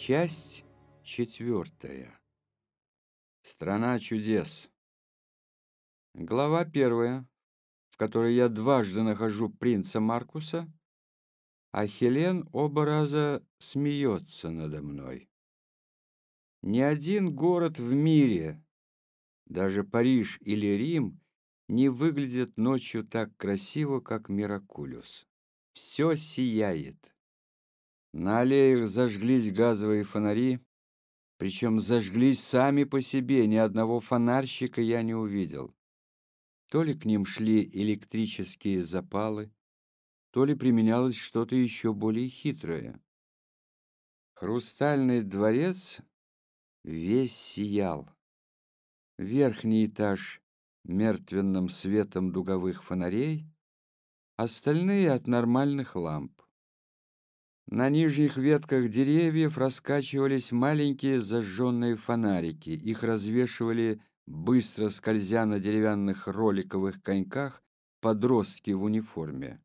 Часть четвертая. Страна чудес. Глава первая, в которой я дважды нахожу принца Маркуса, а Хелен оба раза смеется надо мной. Ни один город в мире, даже Париж или Рим, не выглядит ночью так красиво, как Миракулюс. Все сияет. На аллеях зажглись газовые фонари, причем зажглись сами по себе, ни одного фонарщика я не увидел. То ли к ним шли электрические запалы, то ли применялось что-то еще более хитрое. Хрустальный дворец весь сиял. Верхний этаж мертвенным светом дуговых фонарей, остальные от нормальных ламп. На нижних ветках деревьев раскачивались маленькие зажженные фонарики. Их развешивали, быстро скользя на деревянных роликовых коньках, подростки в униформе.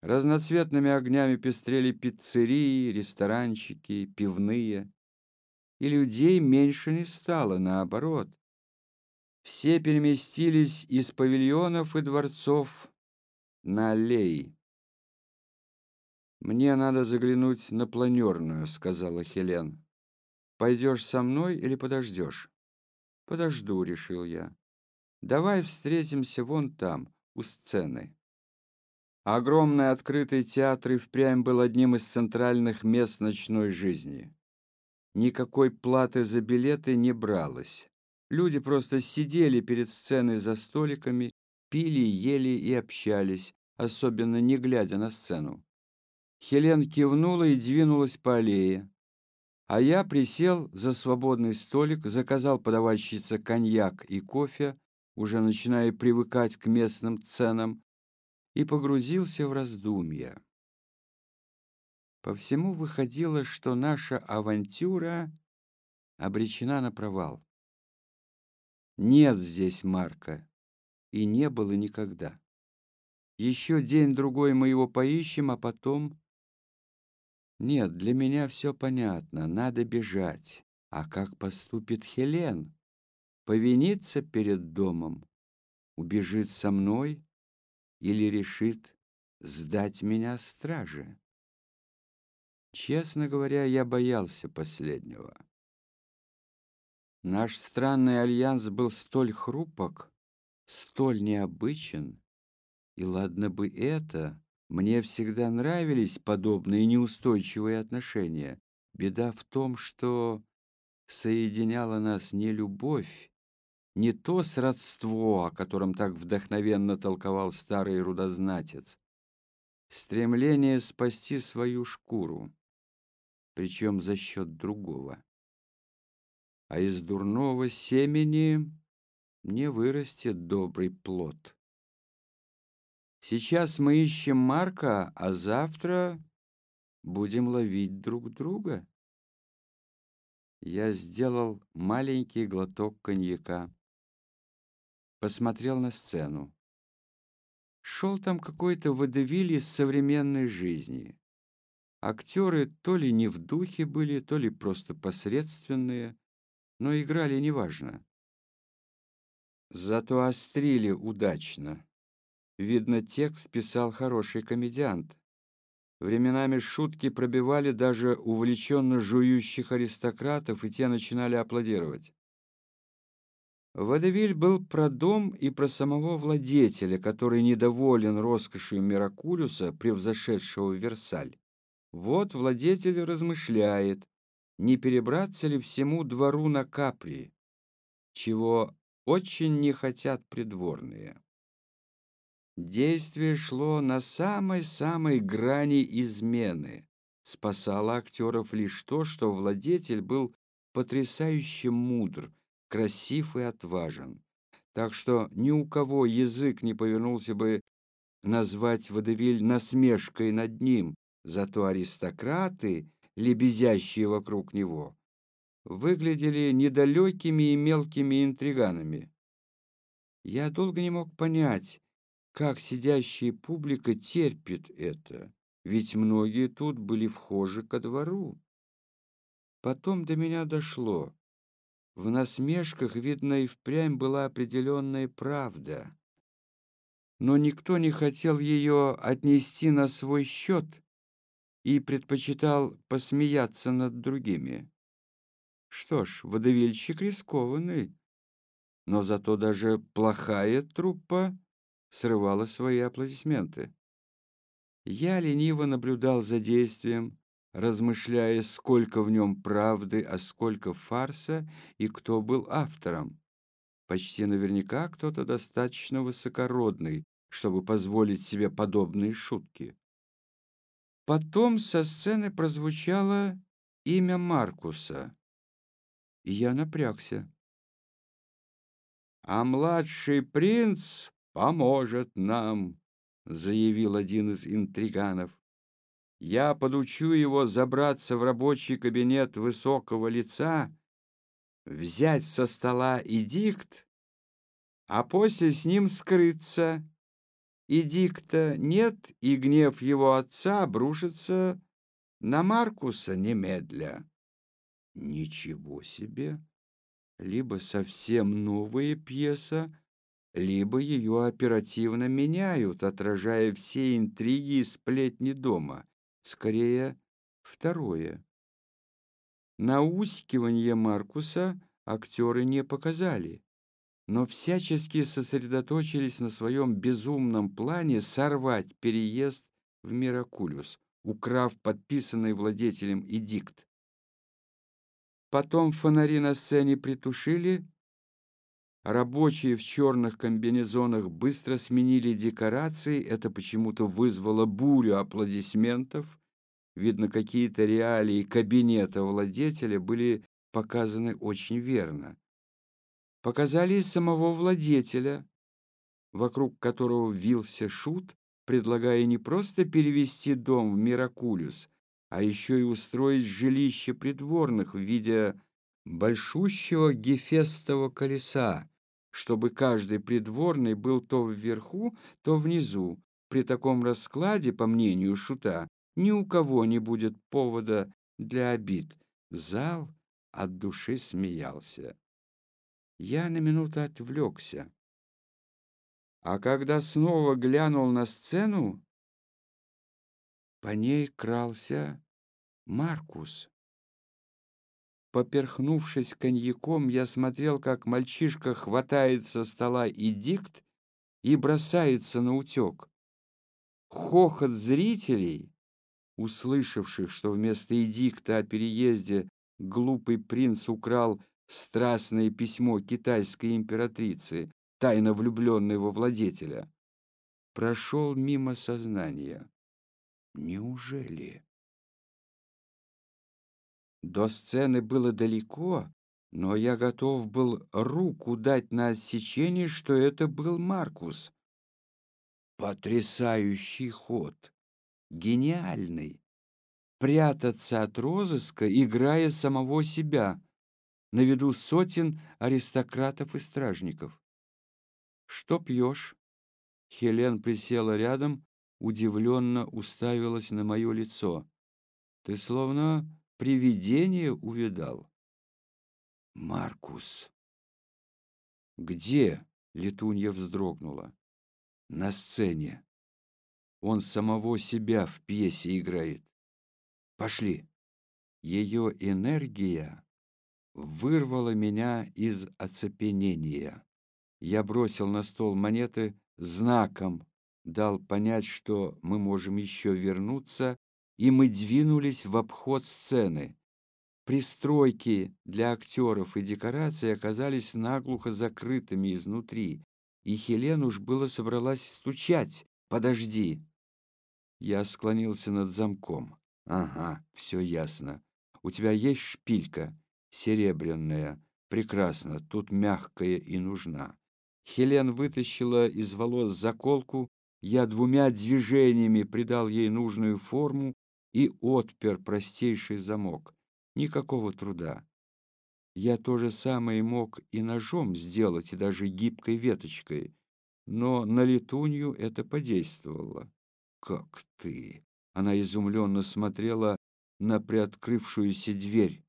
Разноцветными огнями пестрели пиццерии, ресторанчики, пивные. И людей меньше не стало, наоборот. Все переместились из павильонов и дворцов на аллеи. «Мне надо заглянуть на планерную», — сказала Хелен. «Пойдешь со мной или подождешь?» «Подожду», — решил я. «Давай встретимся вон там, у сцены». Огромный открытый театр и впрямь был одним из центральных мест ночной жизни. Никакой платы за билеты не бралось. Люди просто сидели перед сценой за столиками, пили, ели и общались, особенно не глядя на сцену. Хелен кивнула и двинулась по аллее. А я присел за свободный столик, заказал подавальщице коньяк и кофе, уже начиная привыкать к местным ценам, и погрузился в раздумья. По всему выходило, что наша авантюра обречена на провал. Нет здесь Марка, и не было никогда. Еще день-другой мы его поищем, а потом нет, для меня все понятно, надо бежать. А как поступит Хелен? Повинится перед домом? Убежит со мной? Или решит сдать меня страже? Честно говоря, я боялся последнего. Наш странный альянс был столь хрупок, столь необычен, и ладно бы это, мне всегда нравились подобные неустойчивые отношения. Беда в том, что соединяла нас не любовь, не то сродство, о котором так вдохновенно толковал старый рудознатец, стремление спасти свою шкуру, причем за счет другого. А из дурного семени не вырастет добрый плод. Сейчас мы ищем Марка, а завтра будем ловить друг друга. Я сделал маленький глоток коньяка. Посмотрел на сцену. Шел там какой-то водевиль из современной жизни. Актеры то ли не в духе были, то ли просто посредственные, но играли неважно. Зато острили удачно. Видно, текст писал хороший комедиант. Временами шутки пробивали даже увлеченно жующих аристократов, и те начинали аплодировать. Водевиль был про дом и про самого владетеля, который недоволен роскошью Миракулюса, превзошедшего Версаль. Вот владетель размышляет, не перебраться ли всему двору на Капри, чего очень не хотят придворные. Действие шло на самой-самой грани измены. Спасало актеров лишь то, что владетель был потрясающе мудр, красив и отважен. Так что ни у кого язык не повернулся бы назвать водевиль насмешкой над ним, зато аристократы, лебезящие вокруг него, выглядели недалекими и мелкими интриганами. Я долго не мог понять, как сидящая публика терпит это, ведь многие тут были вхожи ко двору. Потом до меня дошло. В насмешках, видно, и впрямь была определенная правда. Но никто не хотел ее отнести на свой счет и предпочитал посмеяться над другими. Что ж, водовильщик рискованный, но зато даже плохая труппа срывала свои аплодисменты. Я лениво наблюдал за действием, размышляя, сколько в нем правды, а сколько фарса и кто был автором. Почти наверняка кто-то достаточно высокородный, чтобы позволить себе подобные шутки. Потом со сцены прозвучало имя Маркуса, и я напрягся. «А младший принц поможет нам», — заявил один из интриганов. «Я подучу его забраться в рабочий кабинет высокого лица, взять со стола эдикт, а после с ним скрыться. Эдикта нет, и гнев его отца обрушится на Маркуса немедля». Ничего себе! Либо совсем новая пьеса, либо ее оперативно меняют, отражая все интриги и сплетни дома. Скорее, второе. Наускивание Маркуса актеры не показали, но всячески сосредоточились на своем безумном плане сорвать переезд в Миракулюс, украв подписанный владетелем эдикт. Потом фонари на сцене притушили. Рабочие в черных комбинезонах быстро сменили декорации. Это почему-то вызвало бурю аплодисментов. Видно, какие-то реалии кабинета владетеля были показаны очень верно. Показали и самого владетеля, вокруг которого вился шут, предлагая не просто перевести дом в Миракулюс, а еще и устроить жилище придворных в виде большущего гефестового колеса, чтобы каждый придворный был то вверху, то внизу. При таком раскладе, по мнению Шута, ни у кого не будет повода для обид. Зал от души смеялся. Я на минуту отвлекся. А когда снова глянул на сцену, по ней крался Маркус. Поперхнувшись коньяком, я смотрел, как мальчишка хватает со стола эдикт и бросается на утек. Хохот зрителей, услышавших, что вместо эдикта о переезде глупый принц украл страстное письмо китайской императрицы, тайно влюбленной во владетеля, прошел мимо сознания. Неужели? До сцены было далеко, но я готов был руку дать на отсечение, что это был Маркус. Потрясающий ход! Гениальный! Прятаться от розыска, играя самого себя, на виду сотен аристократов и стражников. «Что пьешь?» Хелен присела рядом, удивленно уставилась на мое лицо. «Ты словно привидение увидал». «Маркус!» «Где?» — Летунья вздрогнула. «На сцене. Он самого себя в пьесе играет. Пошли!» Ее энергия вырвала меня из оцепенения. Я бросил на стол монеты знаком, дал понять, что мы можем еще вернуться, и мы двинулись в обход сцены. Пристройки для актеров и декораций оказались наглухо закрытыми изнутри, и Хелен уж было собралась стучать. «Подожди!» Я склонился над замком. «Ага, все ясно. У тебя есть шпилька? Серебряная. Прекрасно, тут мягкая и нужна». Хелен вытащила из волос заколку я двумя движениями придал ей нужную форму и отпер простейший замок. Никакого труда. Я то же самое мог и ножом сделать, и даже гибкой веточкой, но на летунью это подействовало. «Как ты?» Она изумленно смотрела на приоткрывшуюся дверь.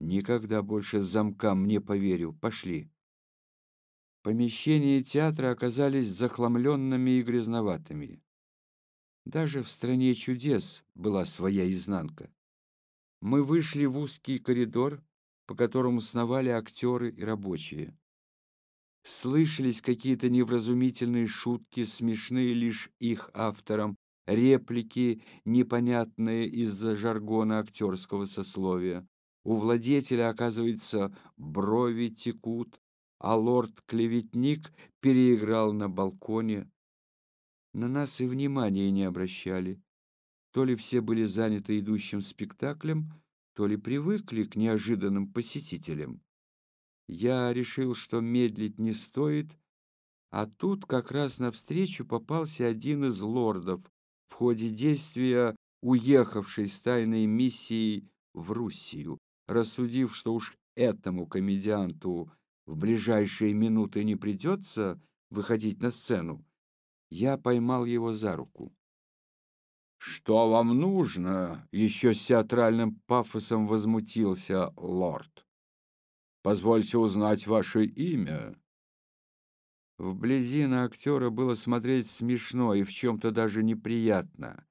Никогда больше замкам не поверю. Пошли. Помещения театра оказались захламленными и грязноватыми. Даже в «Стране чудес» была своя изнанка. Мы вышли в узкий коридор, по которому сновали актеры и рабочие. Слышались какие-то невразумительные шутки, смешные лишь их авторам, реплики, непонятные из-за жаргона актерского сословия. У владетеля, оказывается, брови текут, а лорд-клеветник переиграл на балконе. На нас и внимания не обращали. То ли все были заняты идущим спектаклем, то ли привыкли к неожиданным посетителям. Я решил, что медлить не стоит, а тут как раз навстречу попался один из лордов в ходе действия уехавший с тайной миссией в Руссию, рассудив, что уж этому комедианту в ближайшие минуты не придется выходить на сцену, я поймал его за руку. «Что вам нужно?» — еще с театральным пафосом возмутился лорд. Позвольте узнать ваше имя». Вблизи на актера было смотреть смешно и в чем-то даже неприятно.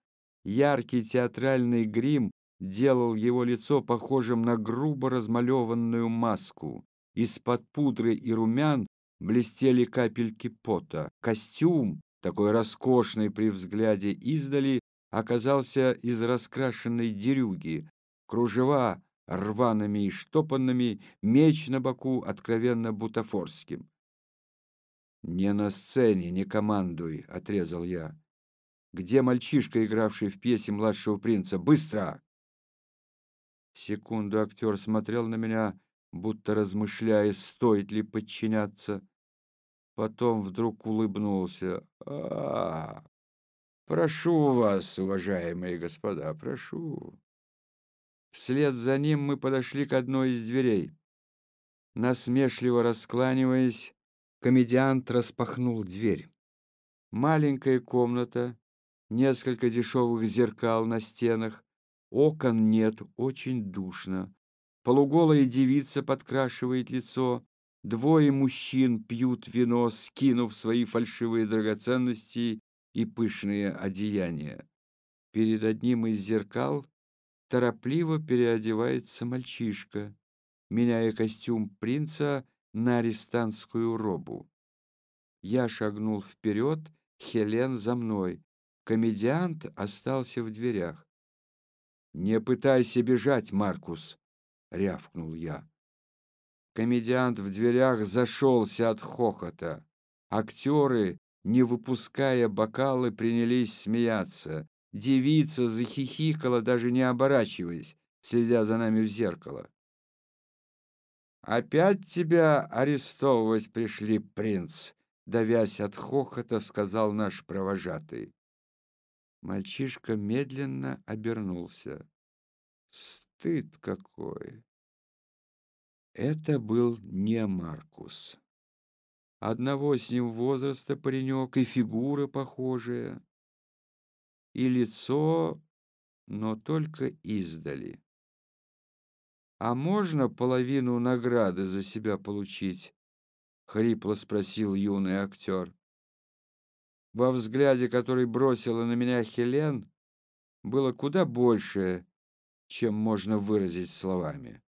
Яркий театральный грим делал его лицо похожим на грубо размалеванную маску. Из-под пудры и румян блестели капельки пота. Костюм, такой роскошный при взгляде издали, оказался из раскрашенной дерюги. Кружева рваными и штопанными, меч на боку откровенно бутафорским. «Не на сцене, не командуй», — отрезал я. «Где мальчишка, игравший в пьесе младшего принца? Быстро!» Секунду актер смотрел на меня, будто размышляя, стоит ли подчиняться. Потом вдруг улыбнулся. а, -а, -а Прошу вас, уважаемые господа, прошу. Вслед за ним мы подошли к одной из дверей. Насмешливо раскланиваясь, комедиант распахнул дверь. Маленькая комната, несколько дешевых зеркал на стенах, окон нет, очень душно. Полуголая девица подкрашивает лицо, двое мужчин пьют вино, скинув свои фальшивые драгоценности и пышные одеяния. Перед одним из зеркал торопливо переодевается мальчишка, меняя костюм принца на арестантскую робу. Я шагнул вперед, Хелен за мной. Комедиант остался в дверях. «Не пытайся бежать, Маркус!» — рявкнул я. Комедиант в дверях зашелся от хохота. Актеры, не выпуская бокалы, принялись смеяться. Девица захихикала, даже не оборачиваясь, следя за нами в зеркало. «Опять тебя арестовывать пришли, принц!» Давясь от хохота, сказал наш провожатый. Мальчишка медленно обернулся. Стыд какой! Это был не Маркус. Одного с ним возраста паренек и фигура похожая и лицо, но только издали. «А можно половину награды за себя получить?» — хрипло спросил юный актер. Во взгляде, который бросила на меня Хелен, было куда больше, чем можно выразить словами.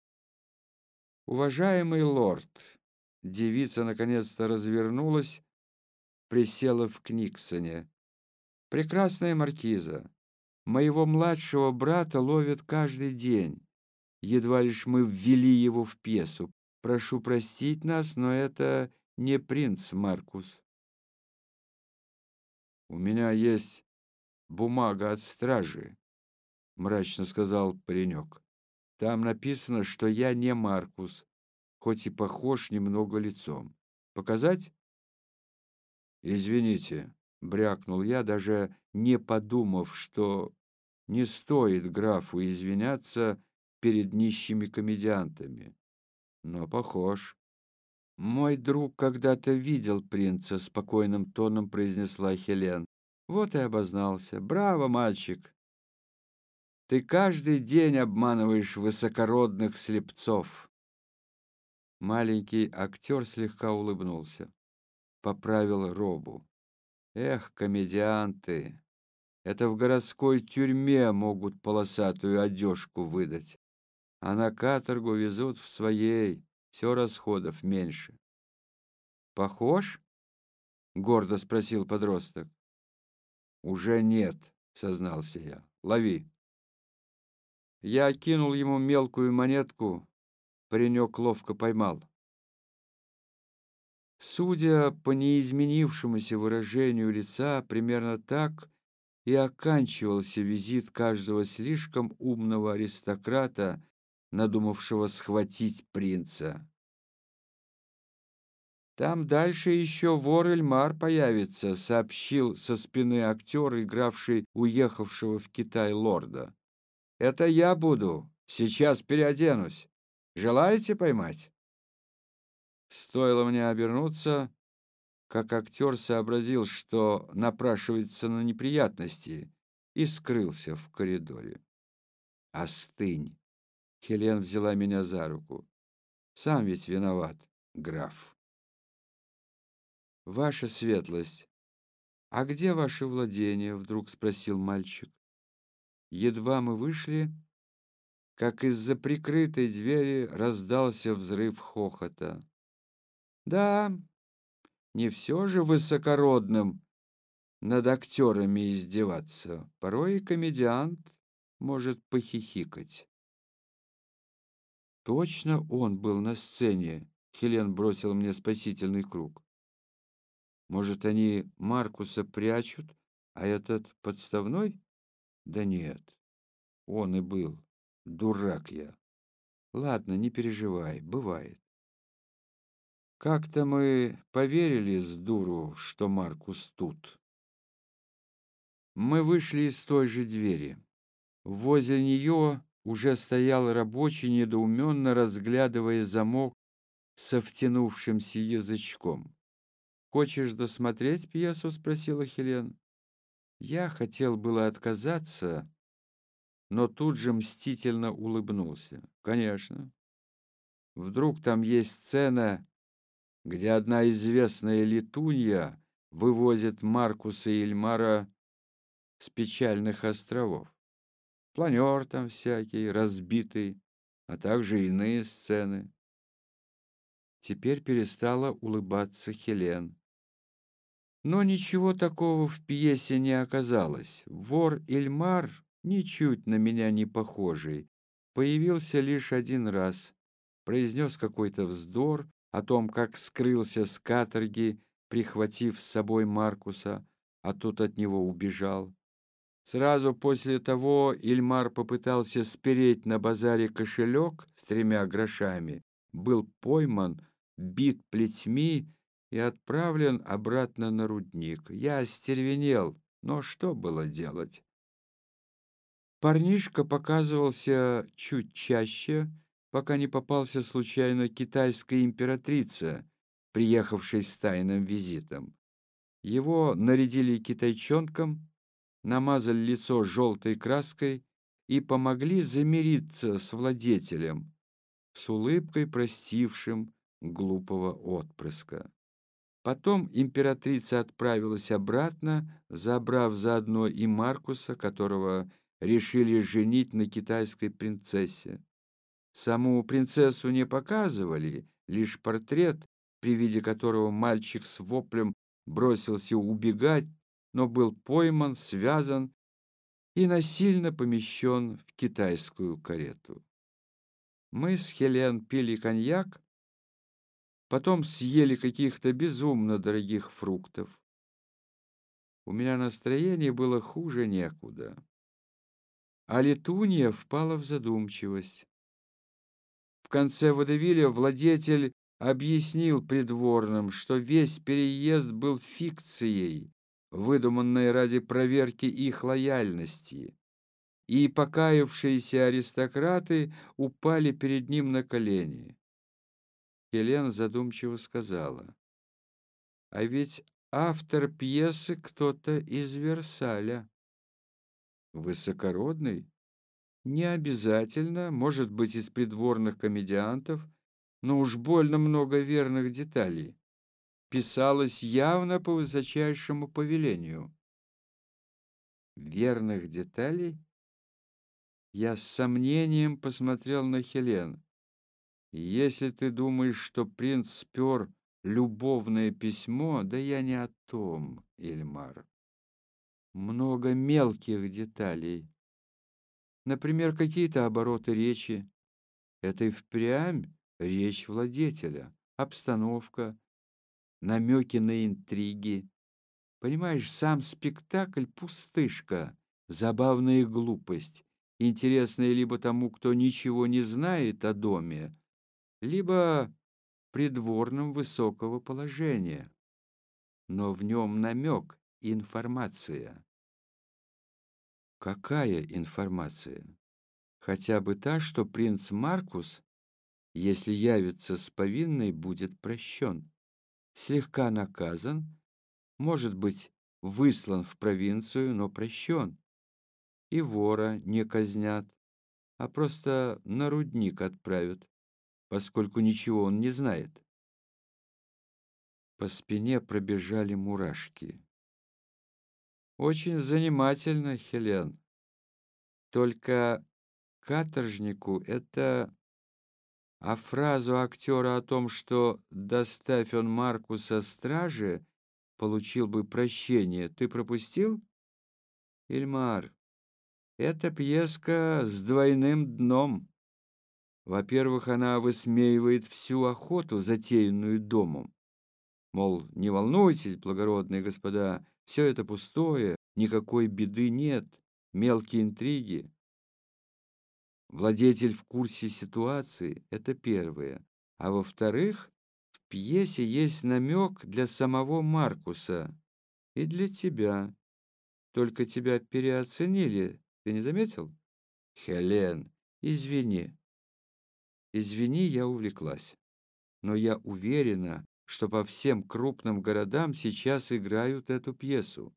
«Уважаемый лорд!» Девица наконец-то развернулась, присела в Книксоне. Прекрасная маркиза, моего младшего брата ловят каждый день. Едва лишь мы ввели его в пьесу. Прошу простить нас, но это не принц Маркус. У меня есть бумага от стражи, мрачно сказал паренек. Там написано, что я не Маркус, хоть и похож немного лицом. Показать? Извините, брякнул я, даже не подумав, что не стоит графу извиняться перед нищими комедиантами. Но похож. «Мой друг когда-то видел принца», — спокойным тоном произнесла Хелен. «Вот и обознался. Браво, мальчик!» Ты каждый день обманываешь высокородных слепцов. Маленький актер слегка улыбнулся, поправил робу. Эх, комедианты, это в городской тюрьме могут полосатую одежку выдать, а на каторгу везут в своей, все расходов меньше. Похож? Гордо спросил подросток. Уже нет, сознался я. Лови. Я кинул ему мелкую монетку, паренек ловко поймал. Судя по неизменившемуся выражению лица, примерно так и оканчивался визит каждого слишком умного аристократа, надумавшего схватить принца. «Там дальше еще вор Эльмар появится», — сообщил со спины актер, игравший уехавшего в Китай лорда. «Это я буду. Сейчас переоденусь. Желаете поймать?» Стоило мне обернуться, как актер сообразил, что напрашивается на неприятности, и скрылся в коридоре. «Остынь!» — Хелен взяла меня за руку. «Сам ведь виноват, граф». «Ваша светлость, а где ваше владение?» — вдруг спросил мальчик. Едва мы вышли, как из-за прикрытой двери раздался взрыв хохота. «Да, не все же высокородным над актерами издеваться. Порой и комедиант может похихикать». Точно он был на сцене. Хелен бросил мне спасительный круг. Может, они Маркуса прячут, а этот подставной? Да нет, он и был. Дурак я. Ладно, не переживай, бывает. Как-то мы поверили с дуру, что Маркус тут. Мы вышли из той же двери. Возле нее уже стоял рабочий, недоуменно разглядывая замок со втянувшимся язычком. «Хочешь досмотреть пьесу?» — спросила Хелен. Я хотел было отказаться, но тут же мстительно улыбнулся. «Конечно. Вдруг там есть сцена, где одна известная летунья вывозит Маркуса и Эльмара с печальных островов. Планер там всякий, разбитый, а также иные сцены. Теперь перестала улыбаться Хелен. Но ничего такого в пьесе не оказалось. Вор Ильмар, ничуть на меня не похожий, появился лишь один раз, произнес какой-то вздор о том, как скрылся с каторги, прихватив с собой Маркуса, а тот от него убежал. Сразу после того Ильмар попытался спереть на базаре кошелек с тремя грошами, был пойман, бит плетьми и отправлен обратно на рудник. Я остервенел, но что было делать? Парнишка показывался чуть чаще, пока не попался случайно китайская императрица, приехавшая с тайным визитом. Его нарядили китайчонком, намазали лицо желтой краской и помогли замириться с владетелем, с улыбкой простившим глупого отпрыска. Потом императрица отправилась обратно, забрав заодно и Маркуса, которого решили женить на китайской принцессе. Саму принцессу не показывали, лишь портрет, при виде которого мальчик с воплем бросился убегать, но был пойман, связан и насильно помещен в китайскую карету. Мы с Хелен пили коньяк, потом съели каких-то безумно дорогих фруктов. У меня настроение было хуже некуда. А Летунья впала в задумчивость. В конце водевиля владетель объяснил придворным, что весь переезд был фикцией, выдуманной ради проверки их лояльности, и покаявшиеся аристократы упали перед ним на колени. Елена задумчиво сказала, «А ведь автор пьесы кто-то из Версаля». «Высокородный?» Не обязательно, может быть, из придворных комедиантов, но уж больно много верных деталей. Писалось явно по высочайшему повелению. Верных деталей? Я с сомнением посмотрел на Хелен. Если ты думаешь, что принц спер любовное письмо, да я не о том, Эльмар. Много мелких деталей. Например, какие-то обороты речи. Это и впрямь речь владетеля, обстановка, намеки на интриги. Понимаешь, сам спектакль — пустышка, забавная глупость, интересная либо тому, кто ничего не знает о доме, либо придворным высокого положения. Но в нем намек, информация. Какая информация? Хотя бы та, что принц Маркус, если явится с повинной, будет прощен, слегка наказан, может быть, выслан в провинцию, но прощен. И вора не казнят, а просто на рудник отправят, поскольку ничего он не знает. По спине пробежали мурашки. Очень занимательно, Хелен. Только каторжнику это... А фразу актера о том, что «доставь он Маркуса страже», получил бы прощение, ты пропустил? Ильмар, эта пьеска с двойным дном. Во-первых, она высмеивает всю охоту, затеянную домом. Мол, не волнуйтесь, благородные господа, все это пустое, никакой беды нет, мелкие интриги. Владетель в курсе ситуации – это первое. А во-вторых, в пьесе есть намек для самого Маркуса и для тебя. Только тебя переоценили, ты не заметил? Хелен, извини. Извини, я увлеклась. Но я уверена, что по всем крупным городам сейчас играют эту пьесу.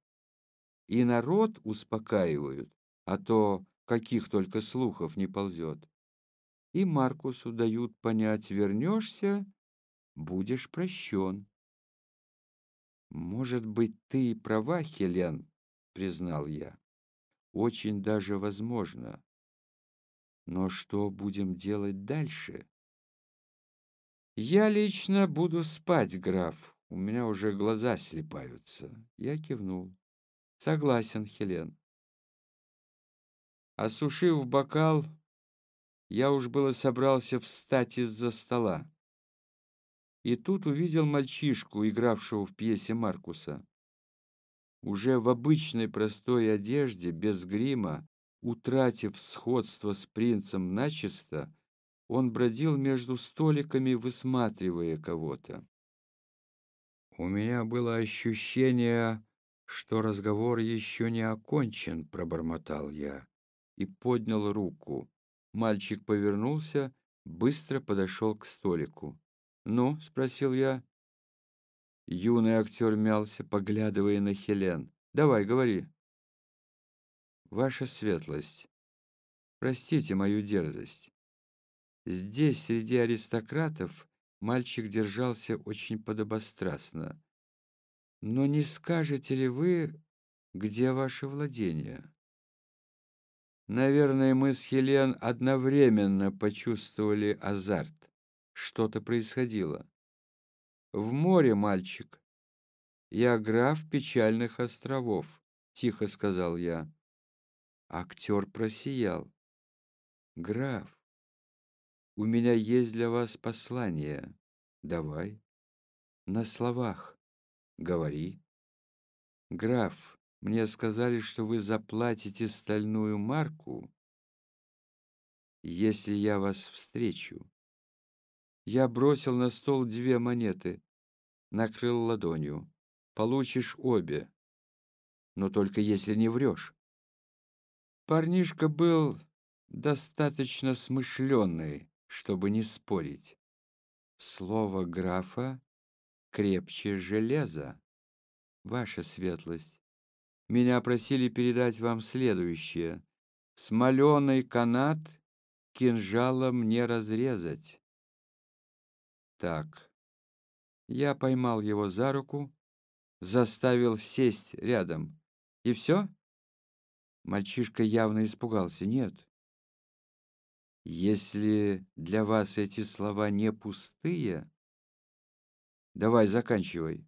И народ успокаивают, а то каких только слухов не ползет. И Маркусу дают понять, вернешься, будешь прощен. «Может быть, ты и права, Хелен», — признал я. «Очень даже возможно. Но что будем делать дальше?» «Я лично буду спать, граф. У меня уже глаза слепаются». Я кивнул. «Согласен, Хелен». Осушив бокал, я уж было собрался встать из-за стола. И тут увидел мальчишку, игравшего в пьесе Маркуса. Уже в обычной простой одежде, без грима, утратив сходство с принцем начисто, он бродил между столиками, высматривая кого-то. У меня было ощущение, что разговор еще не окончен, пробормотал я и поднял руку. Мальчик повернулся, быстро подошел к столику. «Ну?» — спросил я. Юный актер мялся, поглядывая на Хелен. «Давай, говори». «Ваша светлость, простите мою дерзость. Здесь, среди аристократов, мальчик держался очень подобострастно. Но не скажете ли вы, где ваше владение? Наверное, мы с Хелен одновременно почувствовали азарт. Что-то происходило. В море, мальчик. Я граф печальных островов, тихо сказал я. Актер просиял. Граф, у меня есть для вас послание. Давай. На словах. Говори. Граф, мне сказали, что вы заплатите стальную марку, если я вас встречу. Я бросил на стол две монеты, накрыл ладонью. Получишь обе, но только если не врешь. Парнишка был достаточно смышленный, чтобы не спорить. Слово графа крепче железа. Ваша светлость, меня просили передать вам следующее. Смоленый канат кинжалом не разрезать. Так, я поймал его за руку, заставил сесть рядом. И все? Мальчишка явно испугался. Нет. Если для вас эти слова не пустые, давай заканчивай.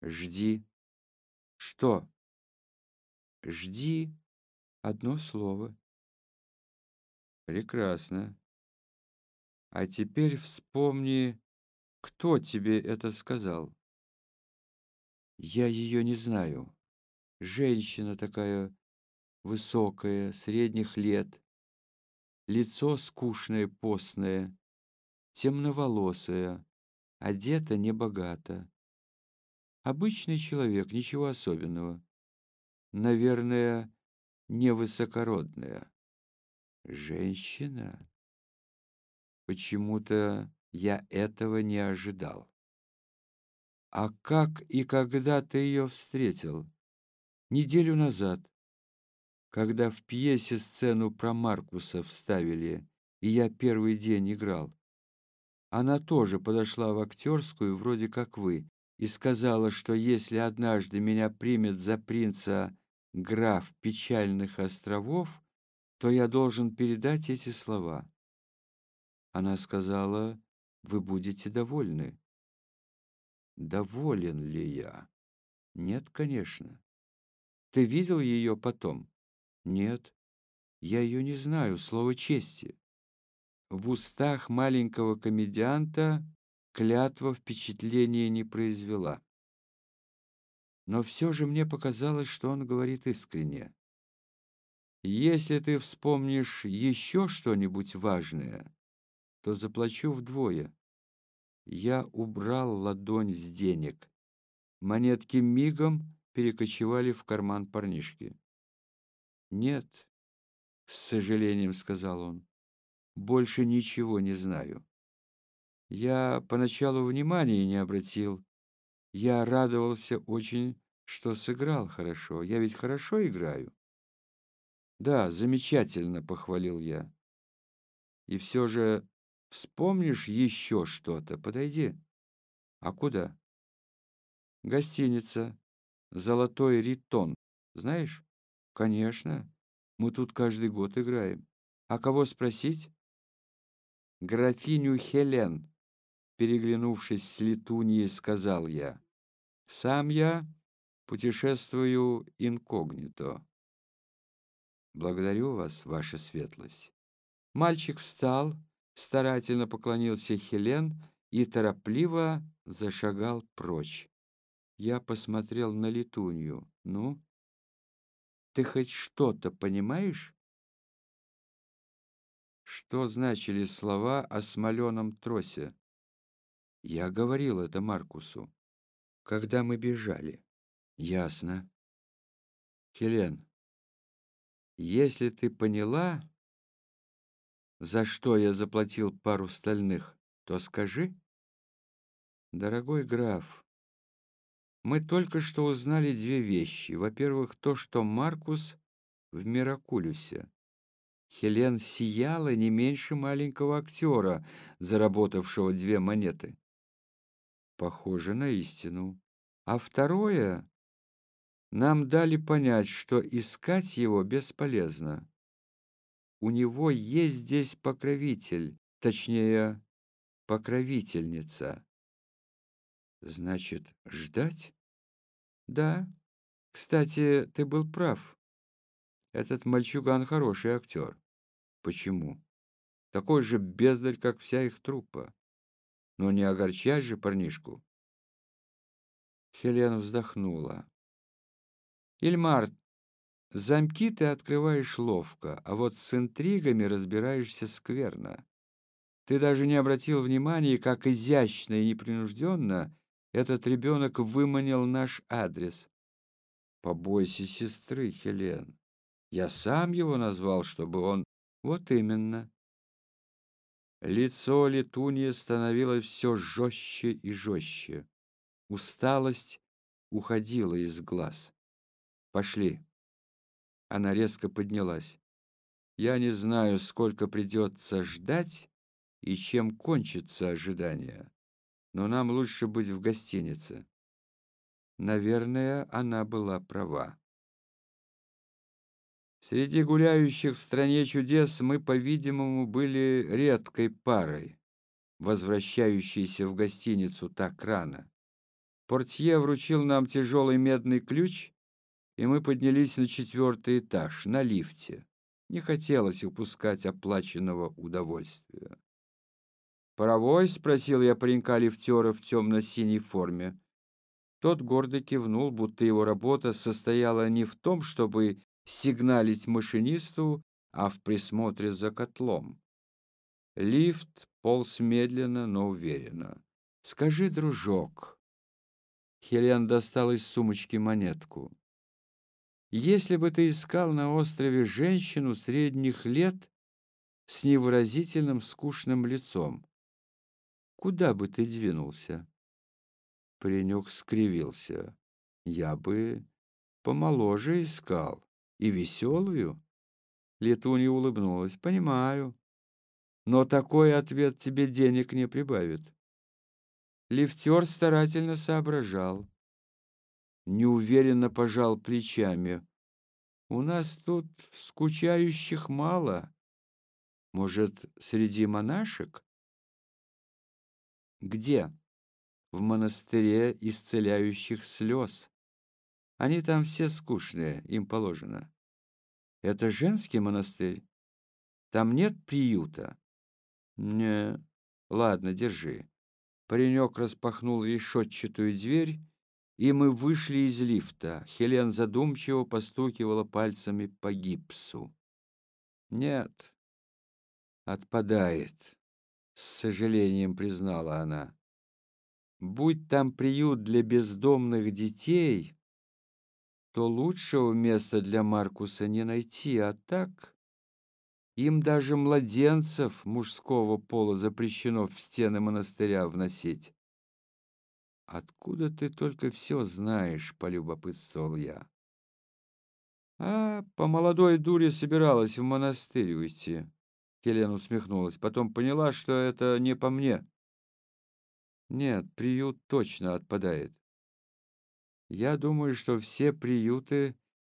Жди. Что? Жди одно слово. Прекрасно. А теперь вспомни, кто тебе это сказал. Я ее не знаю. Женщина такая высокая, средних лет, лицо скучное, постное, темноволосое, одета небогато. Обычный человек, ничего особенного. Наверное, невысокородная. Женщина? Почему-то я этого не ожидал. А как и когда ты ее встретил? Неделю назад, когда в пьесе сцену про Маркуса вставили, и я первый день играл. Она тоже подошла в актерскую, вроде как вы, и сказала, что если однажды меня примет за принца граф печальных островов, то я должен передать эти слова. Она сказала, вы будете довольны. Доволен ли я? Нет, конечно. Ты видел ее потом? Нет. Я ее не знаю, слово чести. В устах маленького комедианта клятва впечатления не произвела. Но все же мне показалось, что он говорит искренне. Если ты вспомнишь еще что-нибудь важное, то заплачу вдвое. Я убрал ладонь с денег. Монетки мигом перекочевали в карман парнишки. «Нет», — с сожалением сказал он, — «больше ничего не знаю». Я поначалу внимания не обратил. Я радовался очень, что сыграл хорошо. Я ведь хорошо играю. Да, замечательно, похвалил я. И все же Вспомнишь еще что-то, подойди. А куда? Гостиница. Золотой Ритон. Знаешь? Конечно. Мы тут каждый год играем. А кого спросить? Графиню Хелен. Переглянувшись с Летуньей, сказал я. Сам я путешествую инкогнито. Благодарю вас, ваша светлость. Мальчик встал, старательно поклонился Хелен и торопливо зашагал прочь. Я посмотрел на Летунью. «Ну, ты хоть что-то понимаешь?» Что значили слова о смоленом тросе? Я говорил это Маркусу, когда мы бежали. Ясно. Хелен, если ты поняла, за что я заплатил пару стальных, то скажи. Дорогой граф, мы только что узнали две вещи. Во-первых, то, что Маркус в Миракулюсе. Хелен сияла не меньше маленького актера, заработавшего две монеты. Похоже на истину. А второе, нам дали понять, что искать его бесполезно. У него есть здесь покровитель, точнее, покровительница. Значит, ждать? Да. Кстати, ты был прав. Этот мальчуган хороший актер. Почему? Такой же бездарь, как вся их труппа. Но не огорчай же парнишку. Хелена вздохнула. Ильмар, Замки ты открываешь ловко, а вот с интригами разбираешься скверно. Ты даже не обратил внимания, как изящно и непринужденно этот ребенок выманил наш адрес. Побойся сестры, Хелен. Я сам его назвал, чтобы он... Вот именно. Лицо Летуньи становилось все жестче и жестче. Усталость уходила из глаз. Пошли. Она резко поднялась. «Я не знаю, сколько придется ждать и чем кончится ожидание, но нам лучше быть в гостинице». Наверное, она была права. Среди гуляющих в стране чудес мы, по-видимому, были редкой парой, возвращающейся в гостиницу так рано. Портье вручил нам тяжелый медный ключ, и мы поднялись на четвертый этаж, на лифте. Не хотелось упускать оплаченного удовольствия. «Паровой?» — спросил я паренька-лифтера в темно-синей форме. Тот гордо кивнул, будто его работа состояла не в том, чтобы сигналить машинисту, а в присмотре за котлом. Лифт полз медленно, но уверенно. «Скажи, дружок...» Хелен достал из сумочки монетку. «Если бы ты искал на острове женщину средних лет с невыразительным скучным лицом, куда бы ты двинулся?» Паренек скривился. «Я бы помоложе искал». И веселую? Летунья улыбнулась. Понимаю. Но такой ответ тебе денег не прибавит. Лифтер старательно соображал. Неуверенно пожал плечами. У нас тут скучающих мало. Может, среди монашек? Где? В монастыре исцеляющих слез. Они там все скучные, им положено. Это женский монастырь? Там нет приюта? Не. Ладно, держи. Паренек распахнул решетчатую дверь, и мы вышли из лифта. Хелен задумчиво постукивала пальцами по гипсу. Нет, отпадает, с сожалением признала она. Будь там приют для бездомных детей, то лучшего места для Маркуса не найти, а так им даже младенцев мужского пола запрещено в стены монастыря вносить. «Откуда ты только все знаешь?» — полюбопытствовал я. «А, по молодой дуре собиралась в монастырь уйти». Хелен усмехнулась. Потом поняла, что это не по мне. «Нет, приют точно отпадает. Я думаю, что все приюты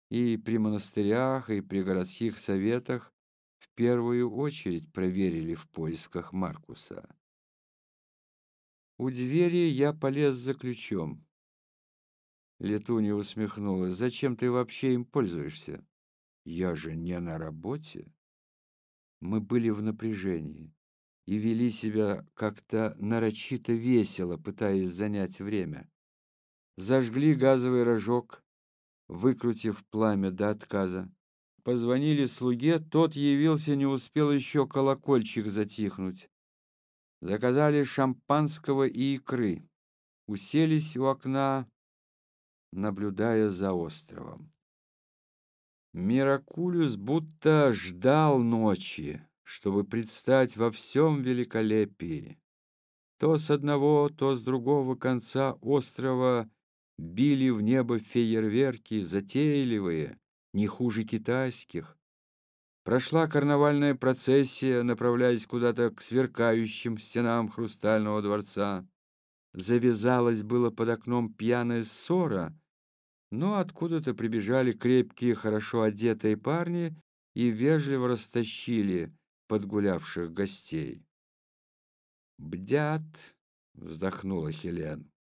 и при монастырях, и при городских советах в первую очередь проверили в поисках Маркуса. У двери я полез за ключом. Летунья усмехнулась. «Зачем ты вообще им пользуешься?» «Я же не на работе». Мы были в напряжении и вели себя как-то нарочито весело, пытаясь занять время. Зажгли газовый рожок, выкрутив пламя до отказа. Позвонили слуге, тот явился, не успел еще колокольчик затихнуть. Заказали шампанского и икры. Уселись у окна, наблюдая за островом. Миракулюс будто ждал ночи, чтобы предстать во всем великолепии. То с одного, то с другого конца острова били в небо фейерверки, затейливые, не хуже китайских. Прошла карнавальная процессия, направляясь куда-то к сверкающим стенам хрустального дворца. Завязалась было под окном пьяная ссора, но откуда-то прибежали крепкие, хорошо одетые парни и вежливо растащили подгулявших гостей. «Бдят!» — вздохнула Хелен.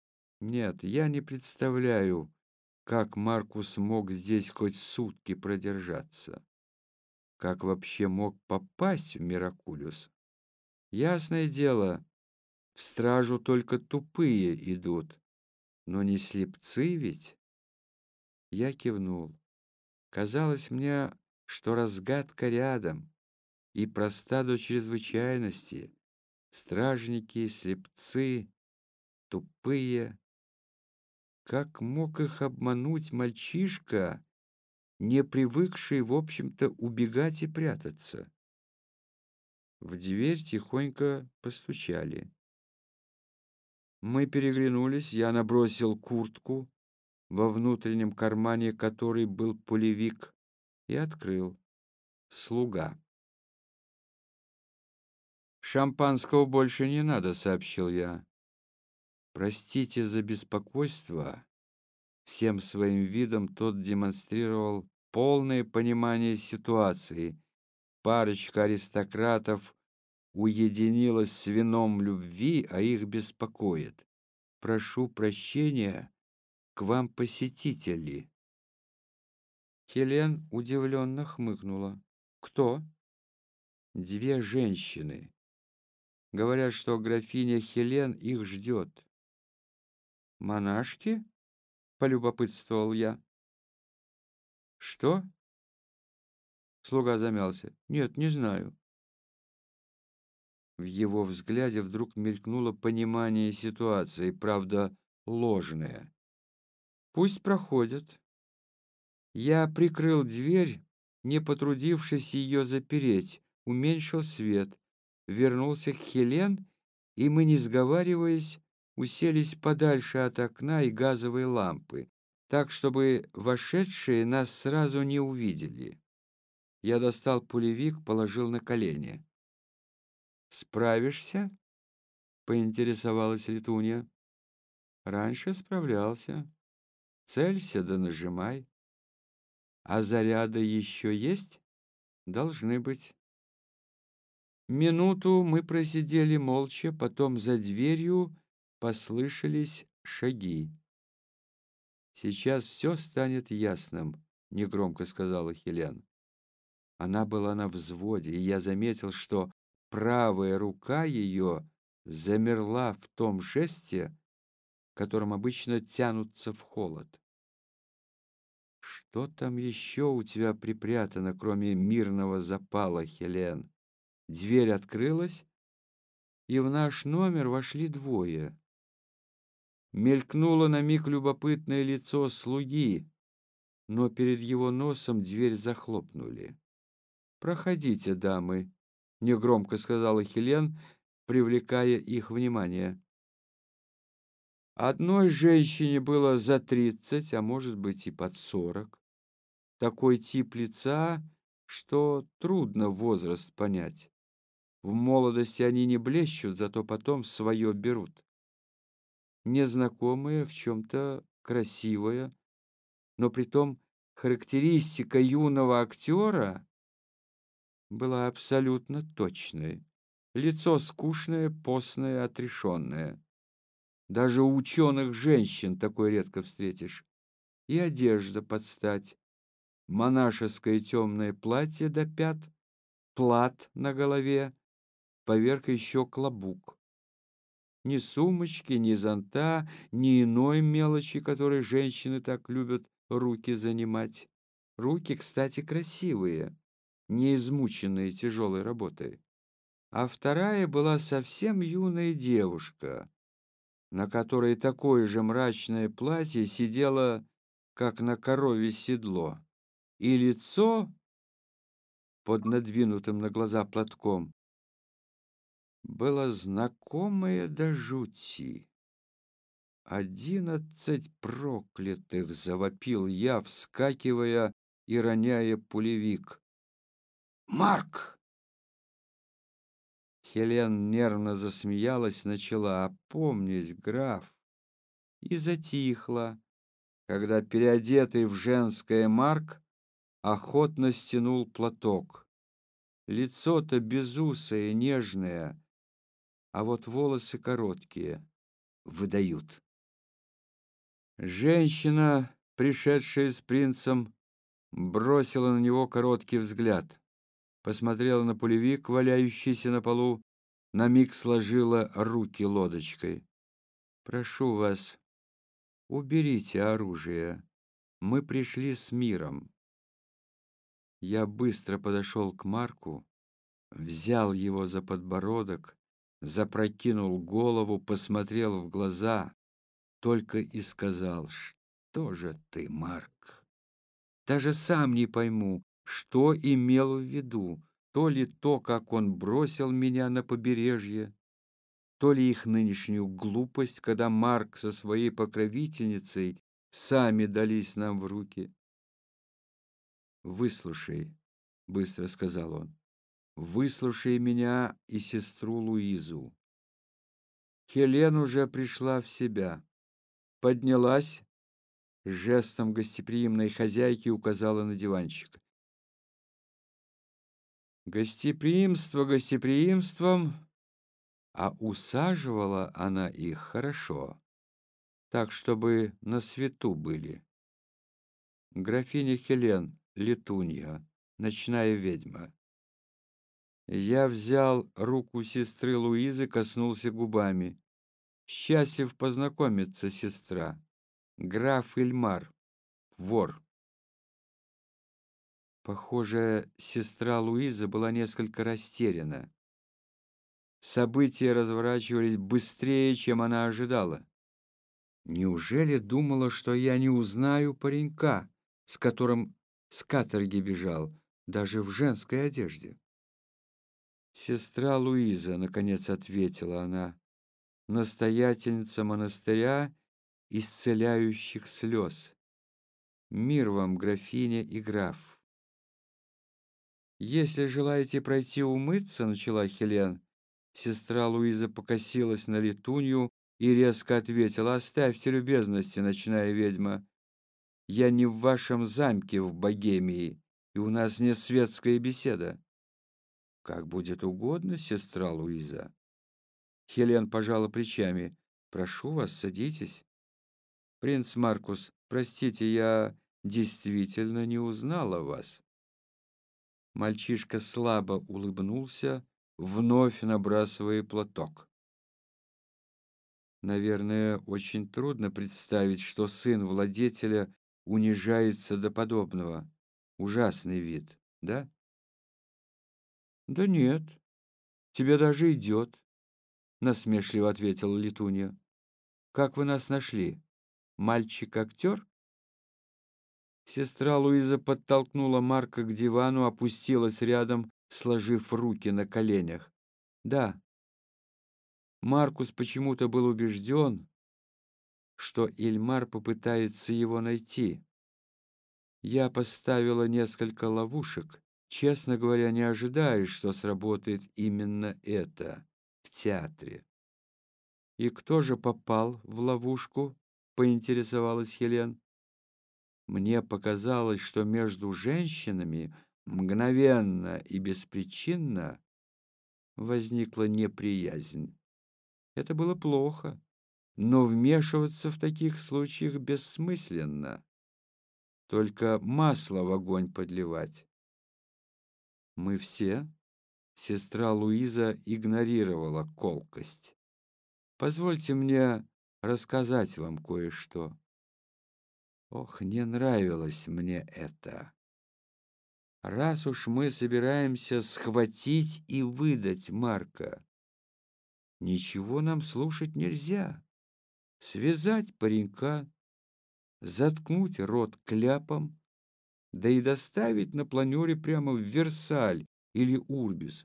Нет, я не представляю, как Маркус мог здесь хоть сутки продержаться. Как вообще мог попасть в Миракулюс? Ясное дело, в стражу только тупые идут, но не слепцы ведь. Я кивнул. Казалось мне, что разгадка рядом и проста до чрезвычайности. Стражники, слепцы, тупые. Как мог их обмануть мальчишка, не привыкший, в общем-то, убегать и прятаться? В дверь тихонько постучали. Мы переглянулись, я набросил куртку, во внутреннем кармане которой был пулевик, и открыл. Слуга. «Шампанского больше не надо», — сообщил я. «Простите за беспокойство». Всем своим видом тот демонстрировал полное понимание ситуации. Парочка аристократов уединилась с вином любви, а их беспокоит. «Прошу прощения, к вам посетители». Хелен удивленно хмыкнула. «Кто?» «Две женщины. Говорят, что графиня Хелен их ждет». «Монашки?» — полюбопытствовал я. «Что?» Слуга замялся. «Нет, не знаю». В его взгляде вдруг мелькнуло понимание ситуации, правда, ложное. «Пусть проходят». Я прикрыл дверь, не потрудившись ее запереть, уменьшил свет, вернулся к Хелен, и мы, не сговариваясь, уселись подальше от окна и газовой лампы, так, чтобы вошедшие нас сразу не увидели. Я достал пулевик, положил на колени. «Справишься?» — поинтересовалась Летунья. «Раньше справлялся. Целься да нажимай». А заряды еще есть? Должны быть. Минуту мы просидели молча, потом за дверью послышались шаги. «Сейчас все станет ясным», — негромко сказала Хелен. Она была на взводе, и я заметил, что правая рука ее замерла в том жесте, которым обычно тянутся в холод. Что там еще у тебя припрятано, кроме мирного запала, Хелен? Дверь открылась, и в наш номер вошли двое. Мелькнуло на миг любопытное лицо слуги, но перед его носом дверь захлопнули. «Проходите, дамы», — негромко сказала Хелен, привлекая их внимание. Одной женщине было за тридцать, а может быть и под сорок. Такой тип лица, что трудно возраст понять. В молодости они не блещут, зато потом свое берут. Незнакомая, в чем-то красивая, но притом характеристика юного актера была абсолютно точной. Лицо скучное, постное, отрешенное. Даже у ученых женщин такой редко встретишь. И одежда под стать. Монашеское темное платье до пят, плат на голове, поверх еще клобук. Ни сумочки, ни зонта, ни иной мелочи, которой женщины так любят руки занимать. Руки, кстати, красивые, не измученные тяжелой работой. А вторая была совсем юная девушка, на которой такое же мрачное платье сидело, как на корове седло, и лицо под надвинутым на глаза платком было знакомое до жути. «Одиннадцать проклятых!» — завопил я, вскакивая и роняя пулевик. «Марк!» Хелен нервно засмеялась, начала «Опомнись, граф!» и затихла, когда переодетый в женское Марк охотно стянул платок. Лицо-то безусое, нежное, а вот волосы короткие, выдают. Женщина, пришедшая с принцем, бросила на него короткий взгляд посмотрела на пулевик, валяющийся на полу, на миг сложила руки лодочкой. «Прошу вас, уберите оружие. Мы пришли с миром». Я быстро подошел к Марку, взял его за подбородок, запрокинул голову, посмотрел в глаза, только и сказал, «Что же ты, Марк? Даже сам не пойму, что имел в виду, то ли то, как он бросил меня на побережье, то ли их нынешнюю глупость, когда Марк со своей покровительницей сами дались нам в руки. «Выслушай», — быстро сказал он. «Выслушай меня и сестру Луизу». Хелен уже пришла в себя. Поднялась, жестом гостеприимной хозяйки указала на диванчик. Гостеприимство гостеприимством, а усаживала она их хорошо, так, чтобы на свету были. Графиня Хелен, летунья, ночная ведьма. Я взял руку сестры Луизы, коснулся губами. Счастлив познакомиться, сестра. Граф Ильмар, вор. Похоже, сестра Луиза была несколько растеряна. События разворачивались быстрее, чем она ожидала. Неужели думала, что я не узнаю паренька, с которым с каторги бежал, даже в женской одежде? «Сестра Луиза», — наконец ответила она, — «настоятельница монастыря исцеляющих слез. Мир вам, графиня и граф». «Если желаете пройти умыться», — начала Хелен, сестра Луиза покосилась на летунью и резко ответила, «Оставьте любезности, ночная ведьма. Я не в вашем замке в Богемии, и у нас не светская беседа. «Как будет угодно, сестра Луиза». Хелен пожала плечами. «Прошу вас, садитесь». «Принц Маркус, простите, я действительно не узнала вас». Мальчишка слабо улыбнулся, вновь набрасывая платок. Наверное, очень трудно представить, что сын владетеля унижается до подобного. Ужасный вид, да? «Да нет, тебе даже идет», — насмешливо ответила Летунья. «Как вы нас нашли? Мальчик-актер?» Сестра Луиза подтолкнула Марка к дивану, опустилась рядом, сложив руки на коленях. «Да». Маркус почему-то был убежден, что Ильмар попытается его найти. Я поставила несколько ловушек, честно говоря, не ожидаешь, что сработает именно это в театре. «И кто же попал в ловушку?» — поинтересовалась Хелен. Мне показалось, что между женщинами мгновенно и беспричинно возникла неприязнь. Это было плохо, но вмешиваться в таких случаях бессмысленно. Только масло в огонь подливать. Мы все? Сестра Луиза игнорировала колкость. Позвольте мне рассказать вам кое-что. Ох, не нравилось мне это. Раз уж мы собираемся схватить и выдать Марка, ничего нам слушать нельзя. Связать паренька, заткнуть рот кляпом, да и доставить на планере прямо в Версаль или Урбис.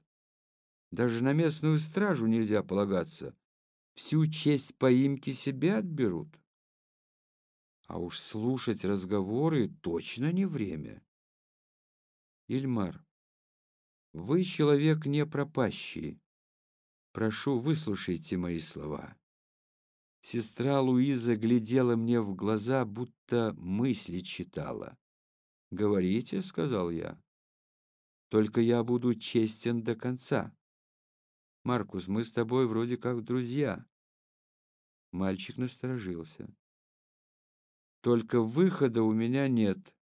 Даже на местную стражу нельзя полагаться. Всю честь поимки себе отберут. А уж слушать разговоры точно не время. Ильмар, вы человек не пропащий. Прошу, выслушайте мои слова. Сестра Луиза глядела мне в глаза, будто мысли читала. «Говорите», — сказал я. «Только я буду честен до конца. Маркус, мы с тобой вроде как друзья». Мальчик насторожился. «Только выхода у меня нет.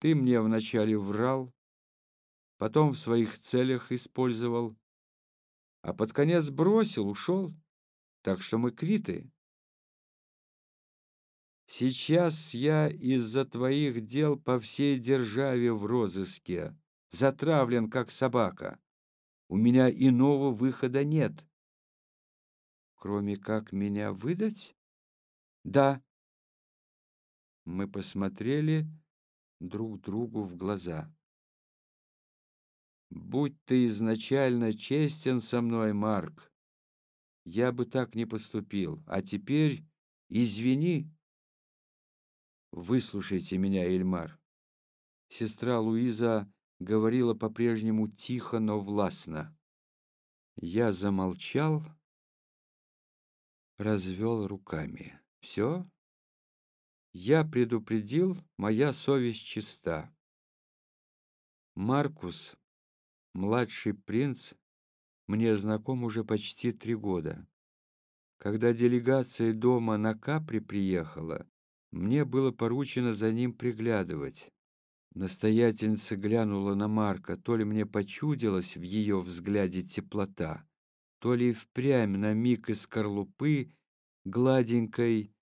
Ты мне вначале врал, потом в своих целях использовал, а под конец бросил, ушел, так что мы квиты». Сейчас я из-за твоих дел по всей державе в розыске, затравлен как собака. У меня иного выхода нет. Кроме как меня выдать? Да. Мы посмотрели друг другу в глаза. Будь ты изначально честен со мной, Марк, я бы так не поступил. А теперь извини. Выслушайте меня, Эльмар. Сестра Луиза говорила по-прежнему тихо, но властно. Я замолчал, развел руками. Все? Я предупредил, моя совесть чиста. Маркус, младший принц, мне знаком уже почти три года. Когда делегация дома на Капри приехала, мне было поручено за ним приглядывать. Настоятельница глянула на Марка, то ли мне почудилась в ее взгляде теплота, то ли впрямь на миг из скорлупы гладенькой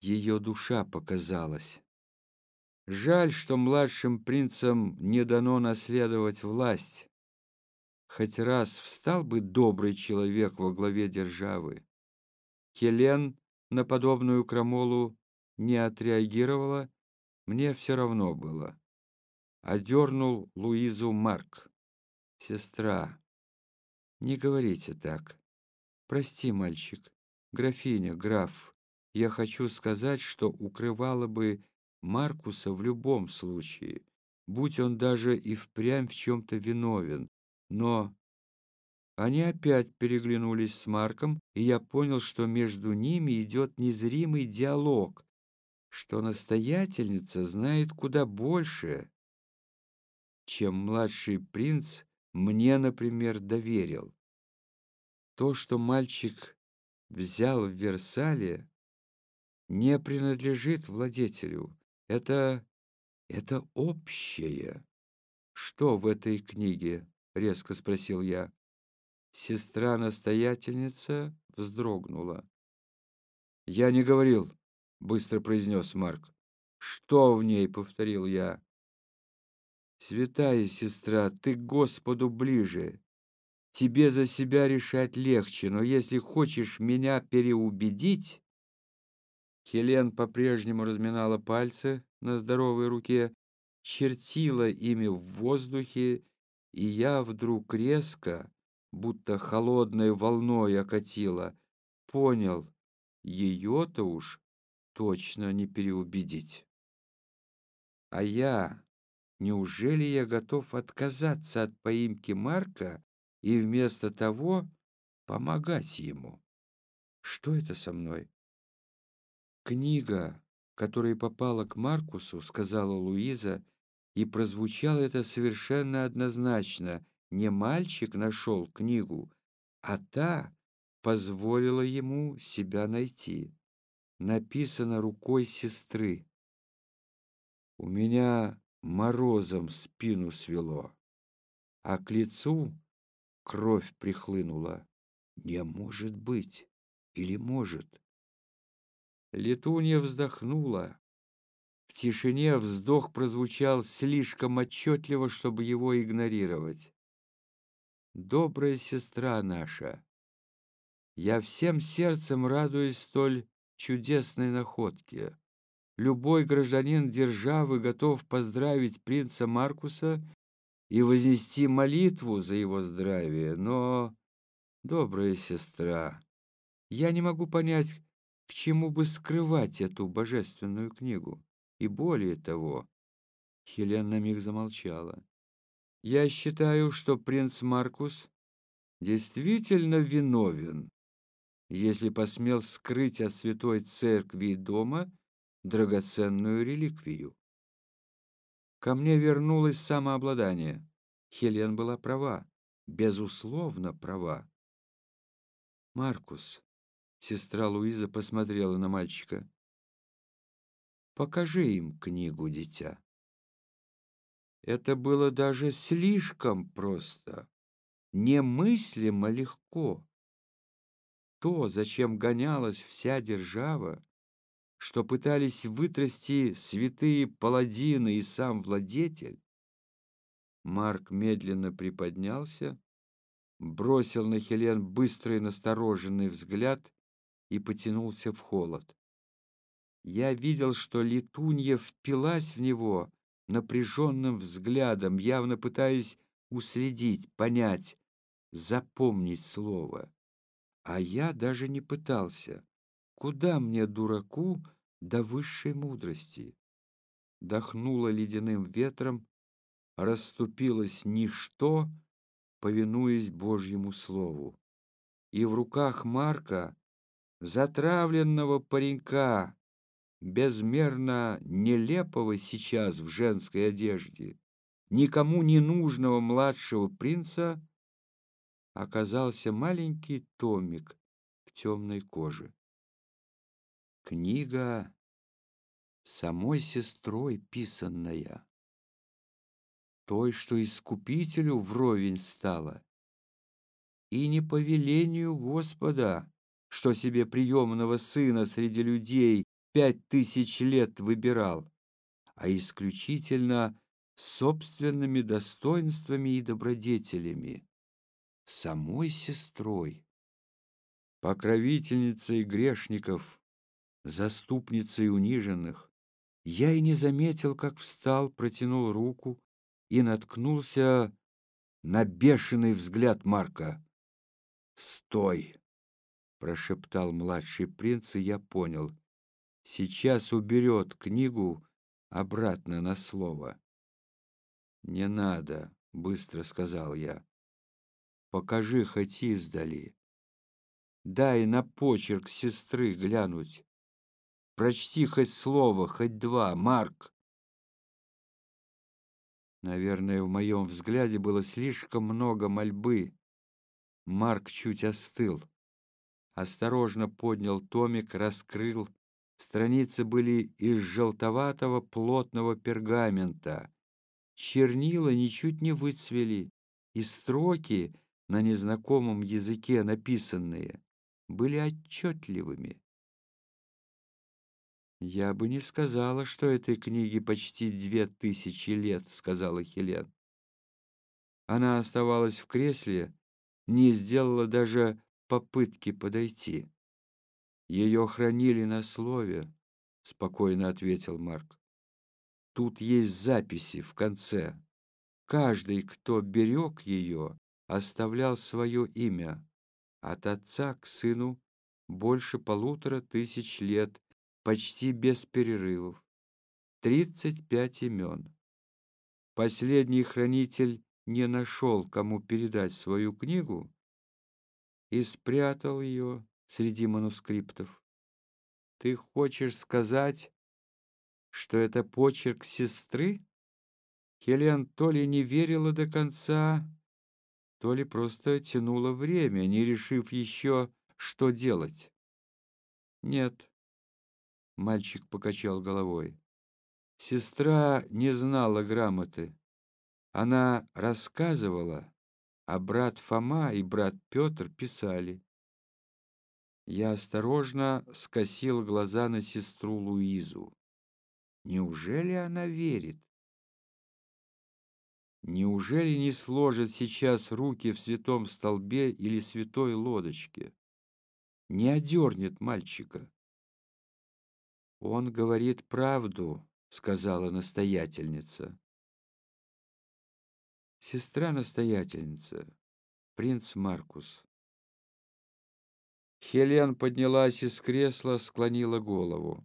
ее душа показалась. Жаль, что младшим принцам не дано наследовать власть. Хоть раз встал бы добрый человек во главе державы. Хелен на подобную крамолу не отреагировала, мне все равно было. Одернул Луизу Марк. «Сестра, не говорите так. Прости, мальчик. Графиня, граф, я хочу сказать, что укрывала бы Маркуса в любом случае, будь он даже и впрямь в чем-то виновен. Но они опять переглянулись с Марком, и я понял, что между ними идет незримый диалог, что настоятельница знает куда больше, чем младший принц мне, например, доверил. То, что мальчик взял в Версале, не принадлежит владетелю. Это... это общее. Что в этой книге? Резко спросил я. Сестра-настоятельница вздрогнула. «Я не говорил», — быстро произнес Марк. «Что в ней?» — повторил я. «Святая сестра, ты к Господу ближе. Тебе за себя решать легче, но если хочешь меня переубедить...» Хелен по-прежнему разминала пальцы на здоровой руке, чертила ими в воздухе, и я вдруг резко, будто холодной волной окатила, понял, ее-то уж точно не переубедить. А я, неужели я готов отказаться от поимки Марка и вместо того помогать ему? Что это со мной? «Книга, которая попала к Маркусу», — сказала Луиза, и прозвучало это совершенно однозначно. Не мальчик нашел книгу, а та позволила ему себя найти. Написано рукой сестры. У меня морозом спину свело, а к лицу кровь прихлынула. Не может быть, или может? Летунья вздохнула. В тишине вздох прозвучал слишком отчетливо, чтобы его игнорировать. «Добрая сестра наша, я всем сердцем радуюсь столь чудесной находке. Любой гражданин державы готов поздравить принца Маркуса и вознести молитву за его здравие, но, добрая сестра, я не могу понять, к чему бы скрывать эту божественную книгу? И более того, Хелен на миг замолчала. Я считаю, что принц Маркус действительно виновен, если посмел скрыть от святой церкви и дома драгоценную реликвию. Ко мне вернулось самообладание. Хелен была права, безусловно права. Маркус, Сестра Луиза посмотрела на мальчика. «Покажи им книгу, дитя». Это было даже слишком просто, немыслимо легко. То, зачем гонялась вся держава, что пытались вытрясти святые паладины и сам владетель, Марк медленно приподнялся, бросил на Хелен быстрый настороженный взгляд и потянулся в холод. Я видел, что летунья впилась в него напряженным взглядом, явно пытаясь уследить, понять, запомнить слово. А я даже не пытался. Куда мне, дураку, до высшей мудрости? дохнуло ледяным ветром, расступилось ничто, повинуясь Божьему слову. И в руках Марка, затравленного паренька, безмерно нелепого сейчас в женской одежде, никому не нужного младшего принца, оказался маленький томик в темной коже. Книга самой сестрой писанная, той, что искупителю вровень стала, и не по велению Господа, что себе приемного сына среди людей пять тысяч лет выбирал, а исключительно собственными достоинствами и добродетелями, самой сестрой, покровительницей грешников, заступницей униженных. Я и не заметил, как встал, протянул руку и наткнулся на бешеный взгляд Марка. «Стой!» — прошептал младший принц, и я понял. Сейчас уберет книгу обратно на слово. «Не надо», — быстро сказал я. «Покажи хоть издали. Дай на почерк сестры глянуть. Прочти хоть слово, хоть два, Марк». Наверное, в моем взгляде было слишком много мольбы. Марк чуть остыл. Осторожно поднял томик, раскрыл Страницы были из желтоватого плотного пергамента. Чернила ничуть не выцвели, и строки на незнакомом языке написанные были отчетливыми. «Я бы не сказала, что этой книге почти две тысячи лет», — сказала Хелен. Она оставалась в кресле, не сделала даже попытки подойти. Ее хранили на слове, спокойно ответил Марк. Тут есть записи в конце. Каждый, кто берег ее, оставлял свое имя. От отца к сыну больше полутора тысяч лет, почти без перерывов. Тридцать пять имен. Последний хранитель не нашел, кому передать свою книгу, и спрятал ее среди манускриптов. Ты хочешь сказать, что это почерк сестры? Хелен то ли не верила до конца, то ли просто тянула время, не решив еще, что делать. Нет, мальчик покачал головой. Сестра не знала грамоты. Она рассказывала, а брат Фома и брат Петр писали. Я осторожно скосил глаза на сестру Луизу. Неужели она верит? Неужели не сложит сейчас руки в святом столбе или святой лодочке? Не одернет мальчика. Он говорит правду, сказала настоятельница. Сестра-настоятельница, принц Маркус. Хелен поднялась из кресла, склонила голову.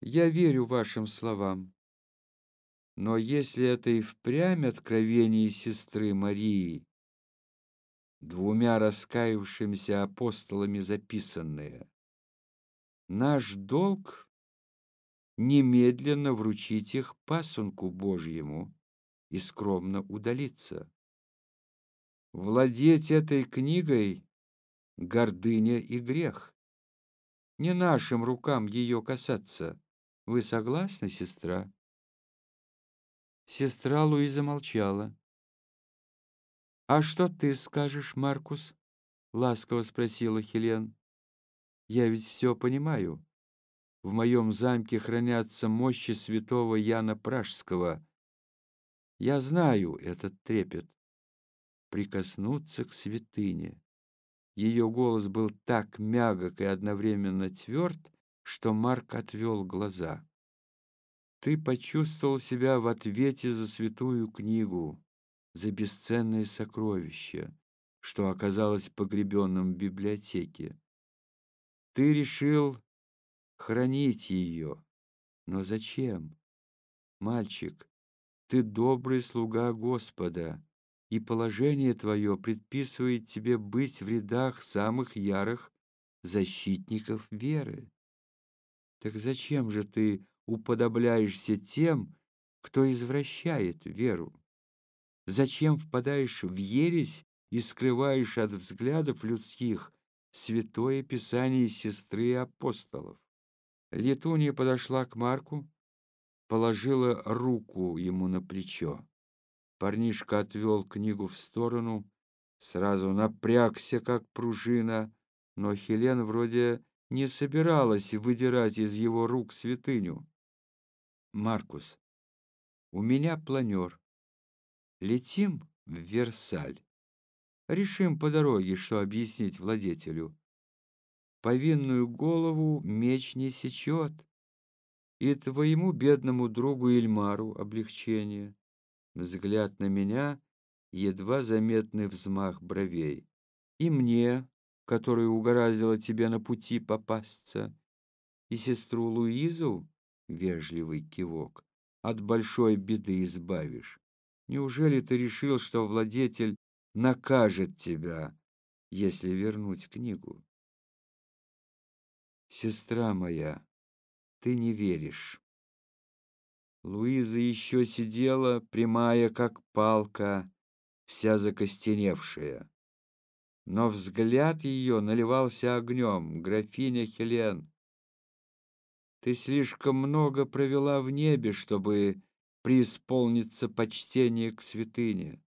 «Я верю вашим словам. Но если это и впрямь откровение сестры Марии, двумя раскаявшимися апостолами записанные, наш долг — немедленно вручить их пасынку Божьему и скромно удалиться. Владеть этой книгой гордыня и грех. Не нашим рукам ее касаться. Вы согласны, сестра? Сестра Луиза молчала. «А что ты скажешь, Маркус?» — ласково спросила Хелен. «Я ведь все понимаю. В моем замке хранятся мощи святого Яна Пражского. Я знаю этот трепет. Прикоснуться к святыне. Ее голос был так мягок и одновременно тверд, что Марк отвел глаза. «Ты почувствовал себя в ответе за святую книгу, за бесценное сокровище, что оказалось погребенным в библиотеке. Ты решил хранить ее, Но зачем? Мальчик, ты добрый слуга Господа, и положение твое предписывает тебе быть в рядах самых ярых защитников веры. Так зачем же ты уподобляешься тем, кто извращает веру? Зачем впадаешь в ересь и скрываешь от взглядов людских святое писание сестры апостолов? Летуния подошла к Марку, положила руку ему на плечо. Парнишка отвел книгу в сторону, сразу напрягся, как пружина, но Хелен вроде не собиралась выдирать из его рук святыню. «Маркус, у меня планер. Летим в Версаль. Решим по дороге, что объяснить владетелю. Повинную голову меч не сечет. И твоему бедному другу Ильмару облегчение. Взгляд на меня, едва заметный взмах бровей. И мне, которая угораздила тебе на пути попасться, и сестру Луизу, вежливый кивок, от большой беды избавишь. Неужели ты решил, что владетель накажет тебя, если вернуть книгу? Сестра моя, ты не веришь. Луиза еще сидела, прямая, как палка, вся закостеневшая. Но взгляд ее наливался огнем. Графиня Хелен, ты слишком много провела в небе, чтобы преисполниться почтение к святыне.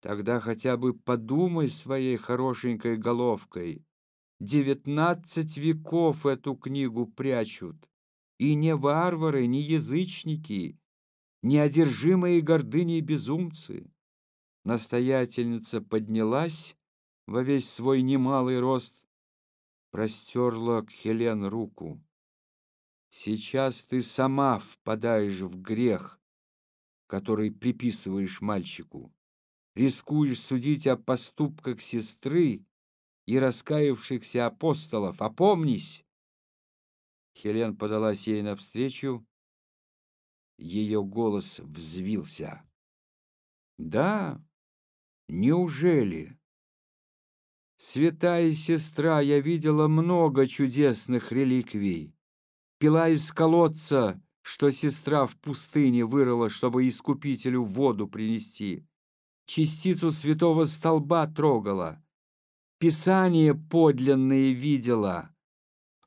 Тогда хотя бы подумай своей хорошенькой головкой. Девятнадцать веков эту книгу прячут. И не варвары, не язычники, не одержимые гордыней безумцы. Настоятельница поднялась во весь свой немалый рост, простерла к Хелен руку. Сейчас ты сама впадаешь в грех, который приписываешь мальчику. Рискуешь судить о поступках сестры и раскаявшихся апостолов. Опомнись!» Хелен подалась ей навстречу. Ее голос взвился. «Да, неужели?» «Святая сестра, я видела много чудесных реликвий пила из колодца, что сестра в пустыне вырыла, чтобы искупителю воду принести. Частицу святого столба трогала. Писание подлинное видела.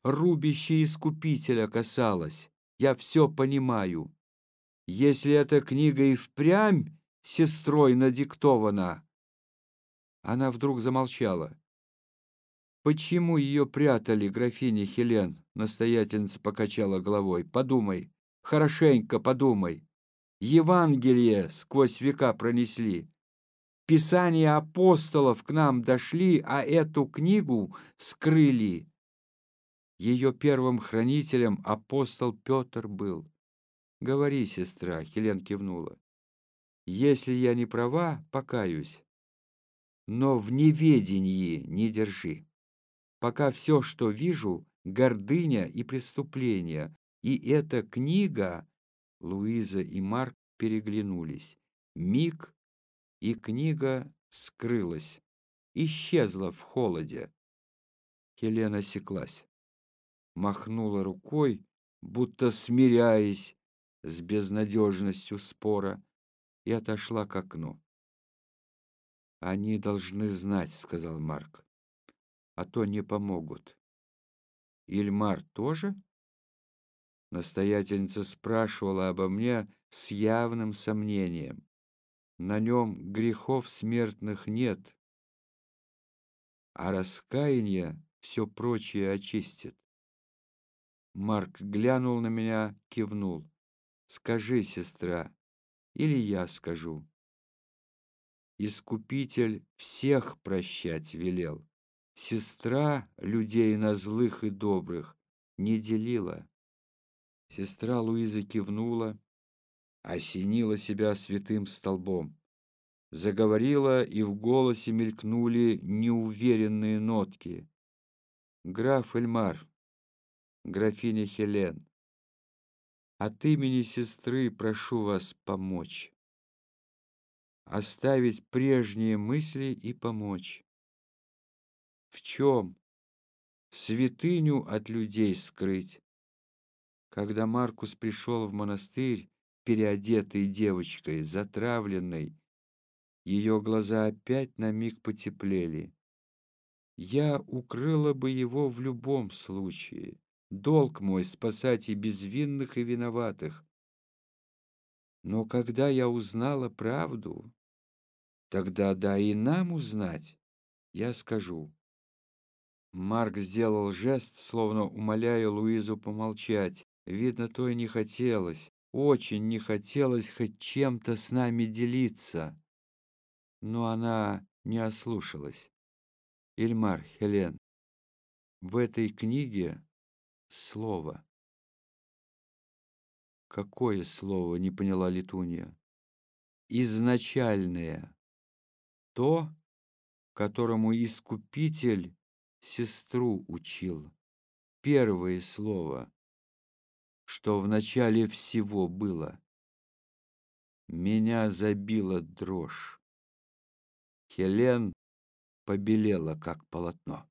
Рубище искупителя касалось. Я все понимаю. Если эта книга и впрямь сестрой надиктована... Она вдруг замолчала. Почему ее прятали, графиня Хелен? Настоятельница покачала головой. Подумай, хорошенько подумай. Евангелие сквозь века пронесли. Писания апостолов к нам дошли, а эту книгу скрыли. Ее первым хранителем апостол Петр был. «Говори, сестра», — Хелен кивнула. «Если я не права, покаюсь, но в неведении не держи» пока все, что вижу, гордыня и преступление. И эта книга... Луиза и Марк переглянулись. Миг, и книга скрылась, исчезла в холоде. Хелена осеклась, махнула рукой, будто смиряясь с безнадежностью спора, и отошла к окну. «Они должны знать», — сказал Марк а то не помогут. Ильмар тоже? Настоятельница спрашивала обо мне с явным сомнением. На нем грехов смертных нет, а раскаяние все прочее очистит. Марк глянул на меня, кивнул. «Скажи, сестра, или я скажу». Искупитель всех прощать велел. Сестра людей на злых и добрых не делила. Сестра Луиза кивнула, осенила себя святым столбом. Заговорила, и в голосе мелькнули неуверенные нотки. «Граф Эльмар, графиня Хелен, От имени сестры прошу вас помочь. Оставить прежние мысли и помочь. В чем? Святыню от людей скрыть. Когда Маркус пришел в монастырь, переодетой девочкой, затравленной, ее глаза опять на миг потеплели. Я укрыла бы его в любом случае. Долг мой спасать и безвинных, и виноватых. Но когда я узнала правду, тогда да и нам узнать, я скажу. Марк сделал жест, словно умоляя Луизу помолчать. Видно, то и не хотелось, очень не хотелось хоть чем-то с нами делиться. Но она не ослушалась. Ильмар, Хелен, в этой книге слово. Какое слово, не поняла Летунья. Изначальное. То, которому Искупитель сестру учил. Первое слово, что в начале всего было. Меня забила дрожь. Хелен побелела, как полотно.